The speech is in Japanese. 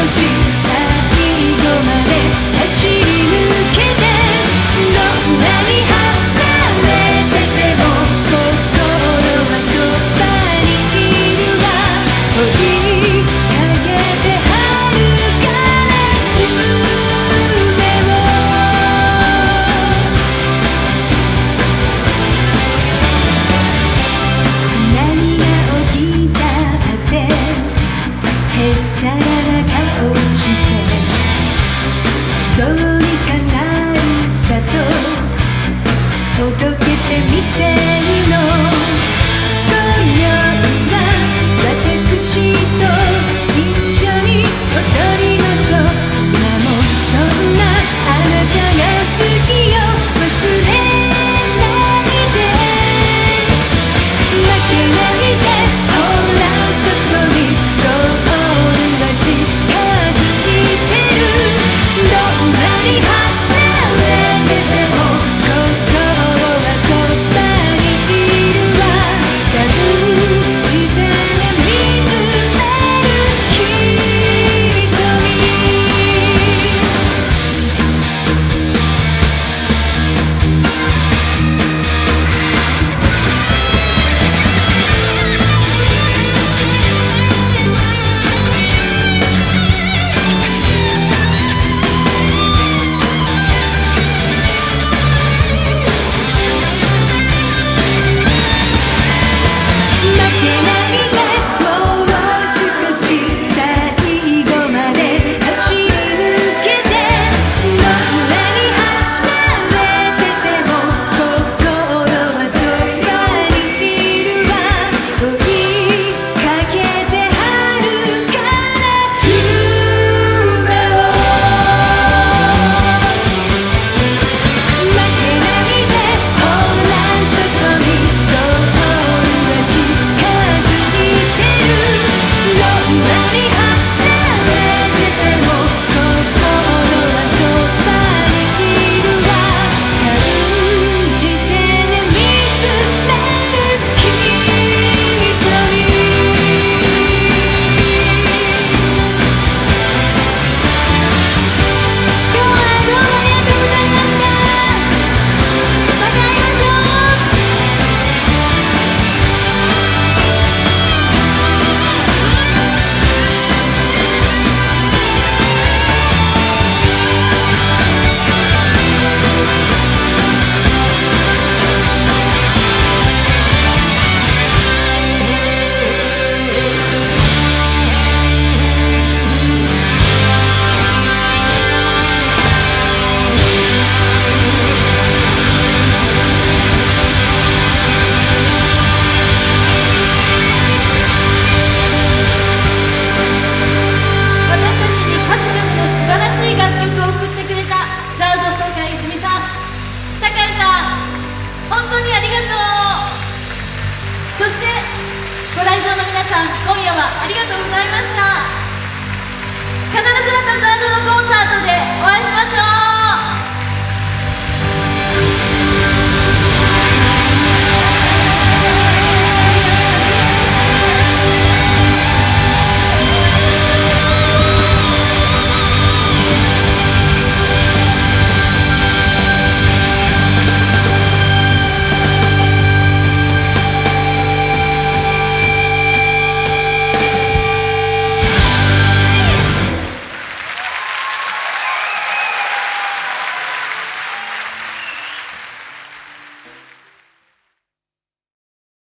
「どんぐりはさめててもこころはそばにいる」「おひかげではるからゆめを」「なにがおきただけ。へっちゃら」どして。ございました。必ず